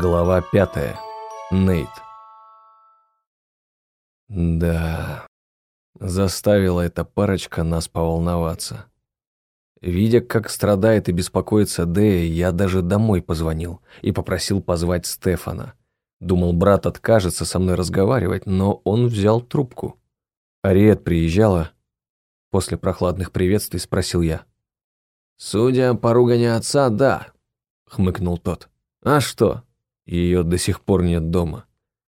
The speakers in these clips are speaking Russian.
Глава пятая. Нейт. Да, заставила эта парочка нас поволноваться. Видя, как страдает и беспокоится Дэя, я даже домой позвонил и попросил позвать Стефана. Думал, брат откажется со мной разговаривать, но он взял трубку. Ариет приезжала. После прохладных приветствий спросил я. «Судя по ругани отца, да», — хмыкнул тот. «А что? Ее до сих пор нет дома.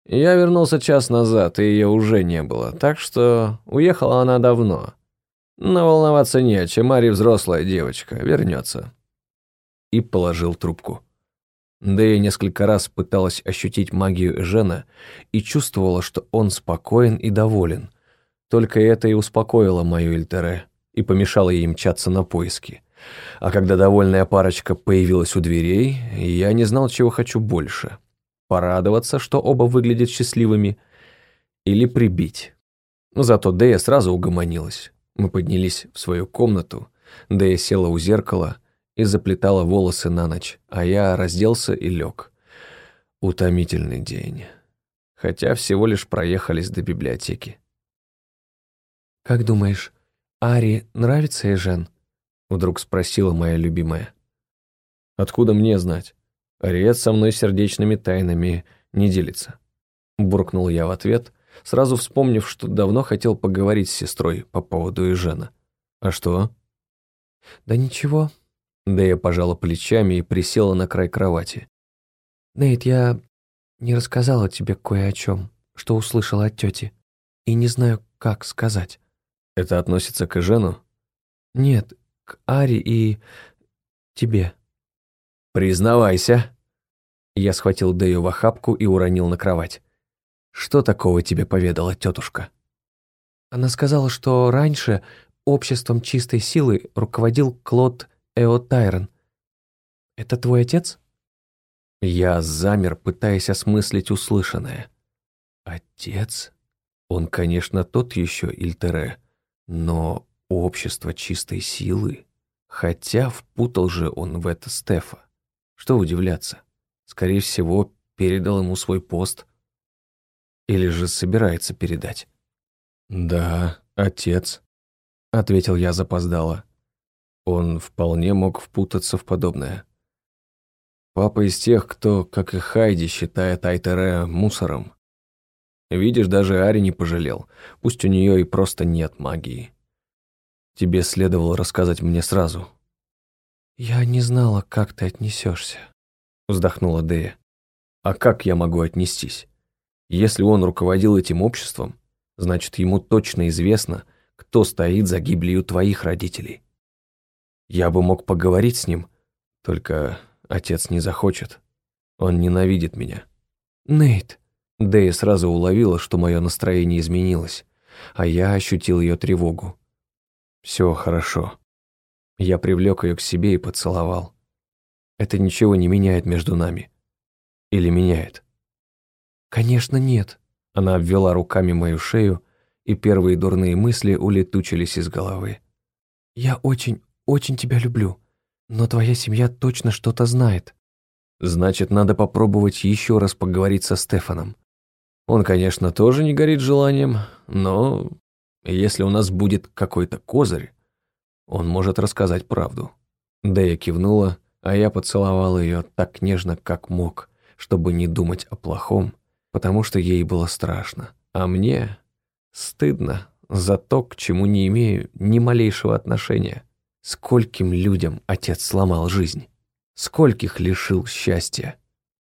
Я вернулся час назад, и ее уже не было, так что уехала она давно. Но волноваться не о чем, Ари взрослая девочка, вернется». И положил трубку. Да я несколько раз пыталась ощутить магию Жена и чувствовала, что он спокоен и доволен. Только это и успокоило мою Эльтере и помешало ей мчаться на поиски. А когда довольная парочка появилась у дверей, я не знал, чего хочу больше. Порадоваться, что оба выглядят счастливыми, или прибить. Зато Дэя сразу угомонилась. Мы поднялись в свою комнату, Дэя села у зеркала и заплетала волосы на ночь, а я разделся и лег. Утомительный день. Хотя всего лишь проехались до библиотеки. «Как думаешь, Ари нравится Эжен?» Вдруг спросила моя любимая. «Откуда мне знать? Ариет со мной сердечными тайнами не делится». Буркнул я в ответ, сразу вспомнив, что давно хотел поговорить с сестрой по поводу Ижена. «А что?» «Да ничего». Да я пожала плечами и присела на край кровати. «Нейт, я не рассказала тебе кое о чем, что услышала от тети, и не знаю, как сказать». «Это относится к Ижену?» «Нет, Ари и тебе». «Признавайся». Я схватил Дэю в охапку и уронил на кровать. «Что такого тебе поведала тетушка?» Она сказала, что раньше обществом чистой силы руководил Клод Эо Тайрон. «Это твой отец?» Я замер, пытаясь осмыслить услышанное. «Отец? Он, конечно, тот еще Ильтере, но общество чистой силы. Хотя впутал же он в это Стефа. Что удивляться? Скорее всего, передал ему свой пост. Или же собирается передать. «Да, отец», — ответил я запоздало. Он вполне мог впутаться в подобное. Папа из тех, кто, как и Хайди, считает Айтере мусором. Видишь, даже Ари не пожалел, пусть у нее и просто нет магии. Тебе следовало рассказать мне сразу». «Я не знала, как ты отнесешься», — вздохнула Дэя. «А как я могу отнестись? Если он руководил этим обществом, значит, ему точно известно, кто стоит за гибелью твоих родителей. Я бы мог поговорить с ним, только отец не захочет. Он ненавидит меня». «Нейт», Дэя сразу уловила, что мое настроение изменилось, а я ощутил ее тревогу. Все хорошо. Я привлек ее к себе и поцеловал. Это ничего не меняет между нами. Или меняет? Конечно, нет. Она обвела руками мою шею, и первые дурные мысли улетучились из головы. Я очень, очень тебя люблю, но твоя семья точно что-то знает. Значит, надо попробовать еще раз поговорить со Стефаном. Он, конечно, тоже не горит желанием, но если у нас будет какой-то козырь, он может рассказать правду. Дэя кивнула, а я поцеловал ее так нежно, как мог, чтобы не думать о плохом, потому что ей было страшно, а мне стыдно за то, к чему не имею ни малейшего отношения. Скольким людям отец сломал жизнь? Скольких лишил счастья?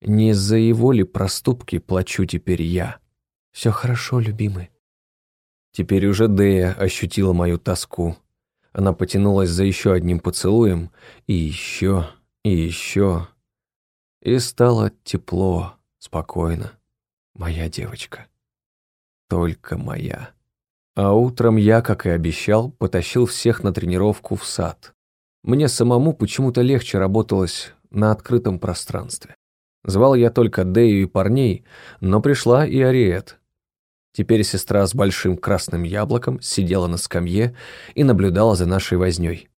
Не из-за его ли проступки плачу теперь я? Все хорошо, любимый. Теперь уже Дея ощутила мою тоску. Она потянулась за еще одним поцелуем, и еще, и еще. И стало тепло, спокойно. Моя девочка. Только моя. А утром я, как и обещал, потащил всех на тренировку в сад. Мне самому почему-то легче работалось на открытом пространстве. Звал я только Дею и парней, но пришла и Ариет, Теперь сестра с большим красным яблоком сидела на скамье и наблюдала за нашей вознёй.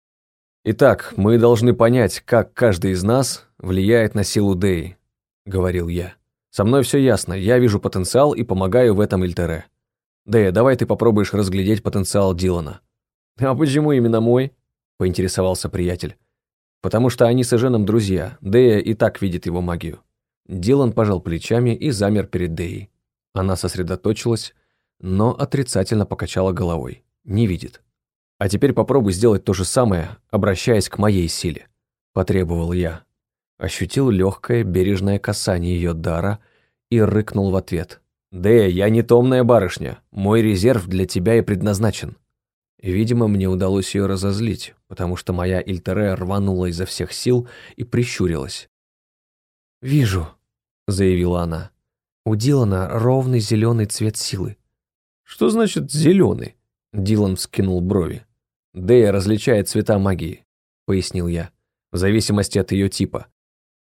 Итак, мы должны понять, как каждый из нас влияет на силу Деи. — говорил я. «Со мной все ясно, я вижу потенциал и помогаю в этом Ильтере. Дэя, давай ты попробуешь разглядеть потенциал Дилана». «А почему именно мой?» — поинтересовался приятель. «Потому что они с Эженом друзья, Дэя и так видит его магию». Дилан пожал плечами и замер перед Дэей. Она сосредоточилась, но отрицательно покачала головой. Не видит. «А теперь попробуй сделать то же самое, обращаясь к моей силе», – потребовал я. Ощутил легкое, бережное касание ее дара и рыкнул в ответ. «Дэя, я не томная барышня. Мой резерв для тебя и предназначен». Видимо, мне удалось ее разозлить, потому что моя Ильтере рванула изо всех сил и прищурилась. «Вижу», — заявила она. «У Дилана ровный зеленый цвет силы». «Что значит зеленый?» Дилан вскинул брови. «Дэя различает цвета магии», — пояснил я, «в зависимости от ее типа.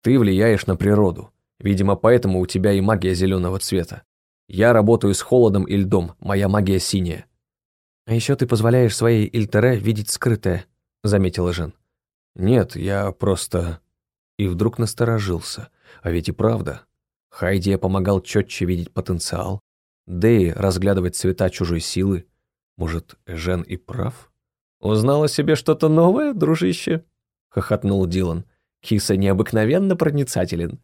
Ты влияешь на природу. Видимо, поэтому у тебя и магия зеленого цвета. Я работаю с холодом и льдом, моя магия синяя». «А еще ты позволяешь своей Ильтере видеть скрытое», — заметила Жен. «Нет, я просто...» И вдруг насторожился. А ведь и правда. Хайди помогал четче видеть потенциал. Дэй разглядывать цвета чужой силы. Может, Жен и прав? «Узнал о себе что-то новое, дружище?» — хохотнул Дилан. «Киса необыкновенно проницателен».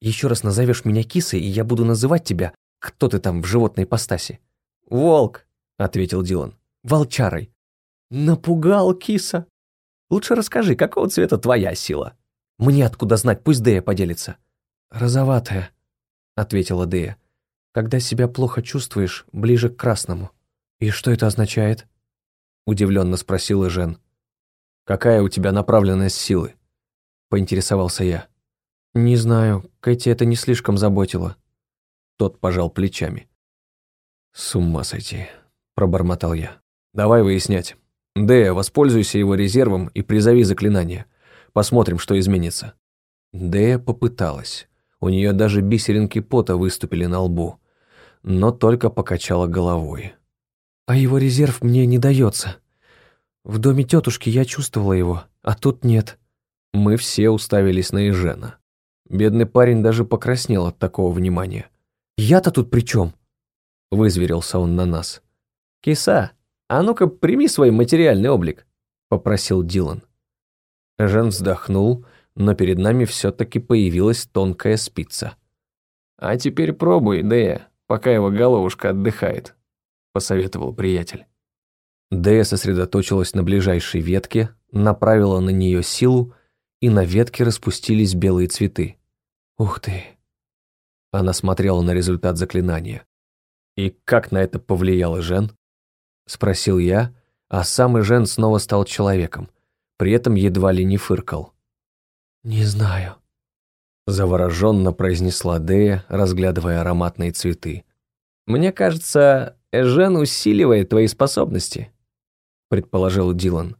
«Еще раз назовешь меня кисой, и я буду называть тебя, кто ты там в животной постаси?» «Волк», — ответил Дилан. «Волчарой». «Напугал киса. Лучше расскажи, какого цвета твоя сила?» «Мне откуда знать, пусть Дея поделится». «Розоватая», — ответила Дея. «Когда себя плохо чувствуешь, ближе к красному». «И что это означает?» Удивленно спросила Жен. «Какая у тебя направленность силы?» Поинтересовался я. «Не знаю, Кэти это не слишком заботило». Тот пожал плечами. «С ума сойти», — пробормотал я. «Давай выяснять. Дэя, воспользуйся его резервом и призови заклинание. Посмотрим, что изменится». Дэя попыталась. У нее даже бисеринки пота выступили на лбу, но только покачала головой. А его резерв мне не дается. В доме тетушки я чувствовала его, а тут нет. Мы все уставились на Ежена. Бедный парень даже покраснел от такого внимания. «Я-то тут при чем? Вызверился он на нас. «Киса, а ну-ка прими свой материальный облик», — попросил Дилан. Жен вздохнул, но перед нами все-таки появилась тонкая спица. «А теперь пробуй, Дея, пока его головушка отдыхает», посоветовал приятель. Дэя сосредоточилась на ближайшей ветке, направила на нее силу, и на ветке распустились белые цветы. «Ух ты!» Она смотрела на результат заклинания. «И как на это повлиял Жен?» Спросил я, а сам Жен снова стал человеком, при этом едва ли не фыркал. «Не знаю», — завороженно произнесла Дея, разглядывая ароматные цветы. «Мне кажется, Эжен усиливает твои способности», — предположил Дилан.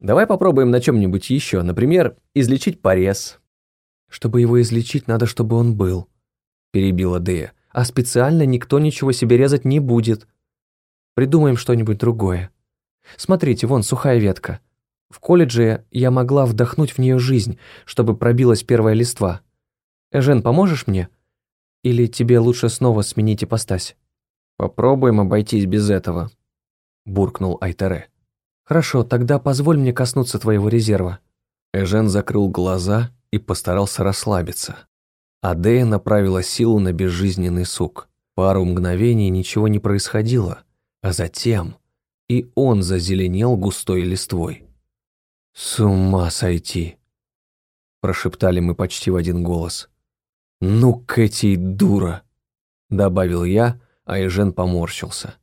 «Давай попробуем на чем-нибудь еще, например, излечить порез». «Чтобы его излечить, надо, чтобы он был», — перебила Дея. «А специально никто ничего себе резать не будет. Придумаем что-нибудь другое. Смотрите, вон сухая ветка. В колледже я могла вдохнуть в нее жизнь, чтобы пробилась первая листва. Эжен, поможешь мне? Или тебе лучше снова сменить ипостась?» «Попробуем обойтись без этого», — буркнул Айтере. «Хорошо, тогда позволь мне коснуться твоего резерва». Эжен закрыл глаза и постарался расслабиться. Адея направила силу на безжизненный сук. Пару мгновений ничего не происходило, а затем и он зазеленел густой листвой. «С ума сойти!» – прошептали мы почти в один голос. «Ну, Кэти, дура!» – добавил я, а Эжен поморщился.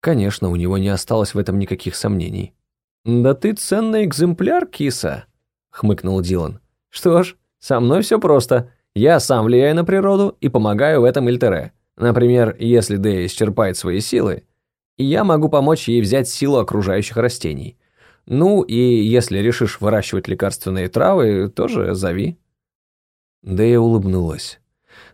Конечно, у него не осталось в этом никаких сомнений. «Да ты ценный экземпляр, киса», — хмыкнул Дилан. «Что ж, со мной все просто. Я сам влияю на природу и помогаю в этом Ильтере. Например, если Дэя исчерпает свои силы, я могу помочь ей взять силу окружающих растений. Ну и если решишь выращивать лекарственные травы, тоже зови». Дэя улыбнулась.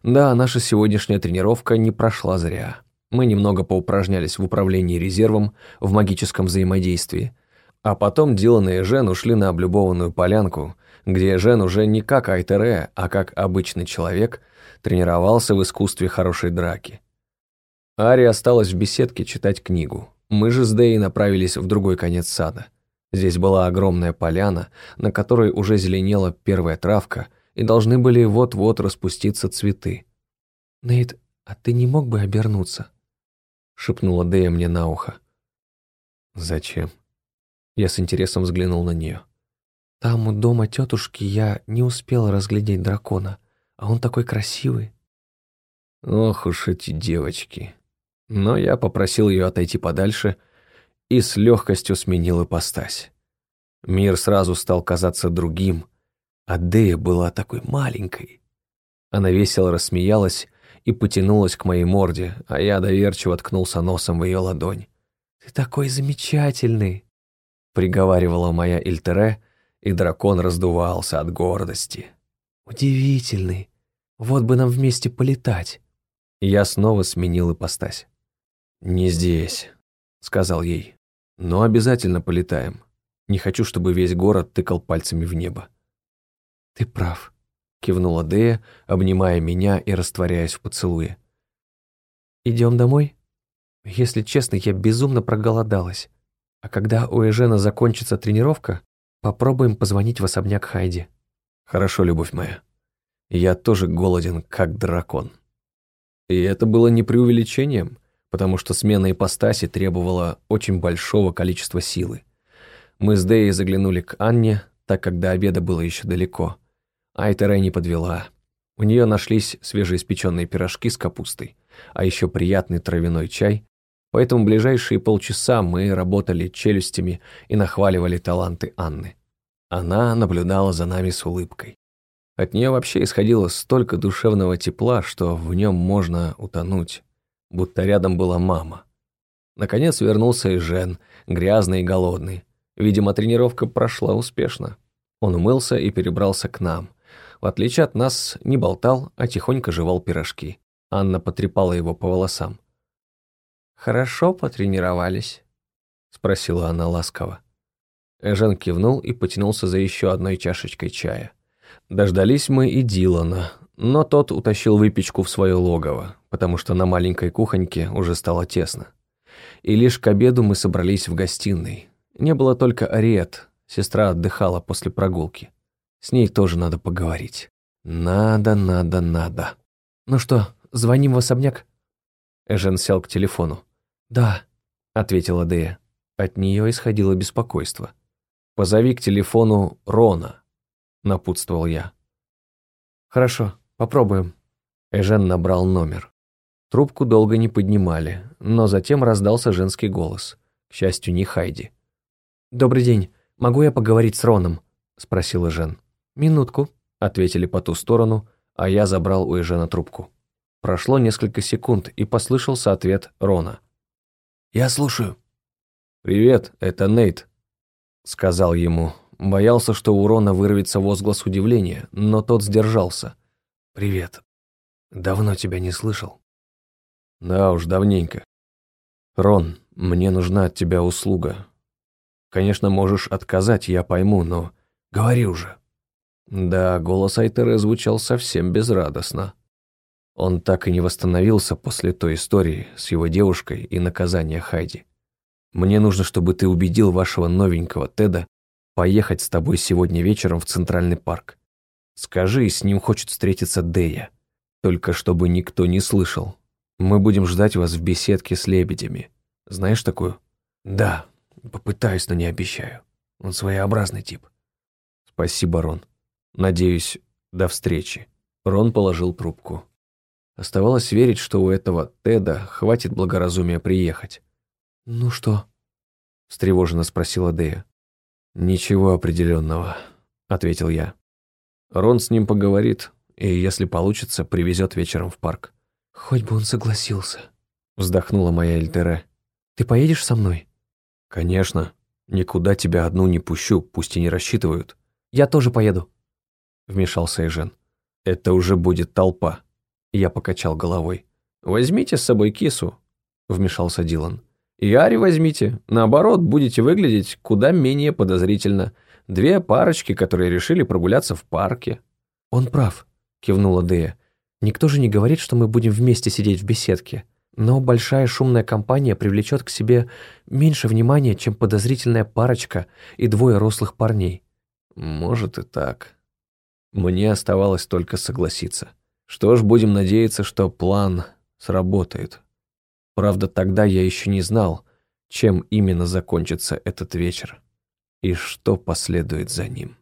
Да, наша сегодняшняя тренировка не прошла зря. Мы немного поупражнялись в управлении резервом, в магическом взаимодействии. А потом Дилан и Жен ушли на облюбованную полянку, где Жен уже не как Айтере, а как обычный человек тренировался в искусстве хорошей драки. Ари осталась в беседке читать книгу. Мы же с Дэй направились в другой конец сада. Здесь была огромная поляна, на которой уже зеленела первая травка, и должны были вот-вот распуститься цветы. «Нейт, а ты не мог бы обернуться?» — шепнула Дэя мне на ухо. «Зачем?» Я с интересом взглянул на нее. «Там у дома тетушки я не успела разглядеть дракона, а он такой красивый». Ох уж эти девочки. Но я попросил ее отойти подальше и с легкостью сменил ипостась. Мир сразу стал казаться другим, а Дея была такой маленькой. Она весело рассмеялась и потянулась к моей морде, а я доверчиво ткнулся носом в ее ладонь. «Ты такой замечательный!» приговаривала моя Ильтере, и дракон раздувался от гордости. «Удивительный! Вот бы нам вместе полетать!» Я снова сменил ипостась. «Не здесь», — сказал ей. «Но обязательно полетаем. Не хочу, чтобы весь город тыкал пальцами в небо». «Ты прав», — кивнула Дея, обнимая меня и растворяясь в поцелуе. «Идем домой? Если честно, я безумно проголодалась. А когда у Эжена закончится тренировка, попробуем позвонить в особняк Хайди». «Хорошо, любовь моя. Я тоже голоден, как дракон». И это было не преувеличением, потому что смена ипостаси требовала очень большого количества силы. Мы с Дэей заглянули к Анне, так как до обеда было еще далеко. Айтера не подвела. У нее нашлись свежеиспеченные пирожки с капустой, а еще приятный травяной чай, поэтому ближайшие полчаса мы работали челюстями и нахваливали таланты Анны. Она наблюдала за нами с улыбкой. От нее вообще исходило столько душевного тепла, что в нем можно утонуть, будто рядом была мама. Наконец вернулся и Жен, грязный и голодный. Видимо, тренировка прошла успешно. Он умылся и перебрался к нам. В отличие от нас, не болтал, а тихонько жевал пирожки. Анна потрепала его по волосам. «Хорошо потренировались?» — спросила она ласково. Эжен кивнул и потянулся за еще одной чашечкой чая. Дождались мы и Дилана, но тот утащил выпечку в свое логово, потому что на маленькой кухоньке уже стало тесно. И лишь к обеду мы собрались в гостиной. Не было только Ариет, сестра отдыхала после прогулки. С ней тоже надо поговорить. Надо, надо, надо. «Ну что, звоним в особняк?» Эжен сел к телефону. «Да», — ответила Дея. От нее исходило беспокойство. «Позови к телефону Рона», — напутствовал я. «Хорошо, попробуем». Эжен набрал номер. Трубку долго не поднимали, но затем раздался женский голос. К счастью, не Хайди. «Добрый день. Могу я поговорить с Роном?» — спросила Жен. «Минутку», — ответили по ту сторону, а я забрал у Эжена трубку. Прошло несколько секунд, и послышался ответ Рона. «Я слушаю». «Привет, это Нейт», — сказал ему. Боялся, что у Рона вырвется возглас удивления, но тот сдержался. «Привет. Давно тебя не слышал». «Да уж, давненько. Рон, мне нужна от тебя услуга. Конечно, можешь отказать, я пойму, но... Говори уже». Да, голос Айтеры звучал совсем безрадостно. Он так и не восстановился после той истории с его девушкой и наказания Хайди. Мне нужно, чтобы ты убедил вашего новенького Теда поехать с тобой сегодня вечером в Центральный парк. Скажи, с ним хочет встретиться Дея. Только чтобы никто не слышал. Мы будем ждать вас в беседке с лебедями. Знаешь такую? Да, попытаюсь, но не обещаю. Он своеобразный тип. Спасибо, Рон. Надеюсь, до встречи. Рон положил трубку. Оставалось верить, что у этого Теда хватит благоразумия приехать. «Ну что?» – встревоженно спросила Дея. «Ничего определенного», – ответил я. Рон с ним поговорит, и, если получится, привезет вечером в парк. «Хоть бы он согласился», – вздохнула моя Эльтере. «Ты поедешь со мной?» «Конечно. Никуда тебя одну не пущу, пусть и не рассчитывают». «Я тоже поеду», – вмешался Эжен. «Это уже будет толпа». Я покачал головой. «Возьмите с собой кису», — вмешался Дилан. «И Ари возьмите. Наоборот, будете выглядеть куда менее подозрительно. Две парочки, которые решили прогуляться в парке. «Он прав», — кивнула Дея. «Никто же не говорит, что мы будем вместе сидеть в беседке. Но большая шумная компания привлечет к себе меньше внимания, чем подозрительная парочка и двое рослых парней». «Может и так». Мне оставалось только согласиться. Что ж, будем надеяться, что план сработает. Правда, тогда я еще не знал, чем именно закончится этот вечер и что последует за ним.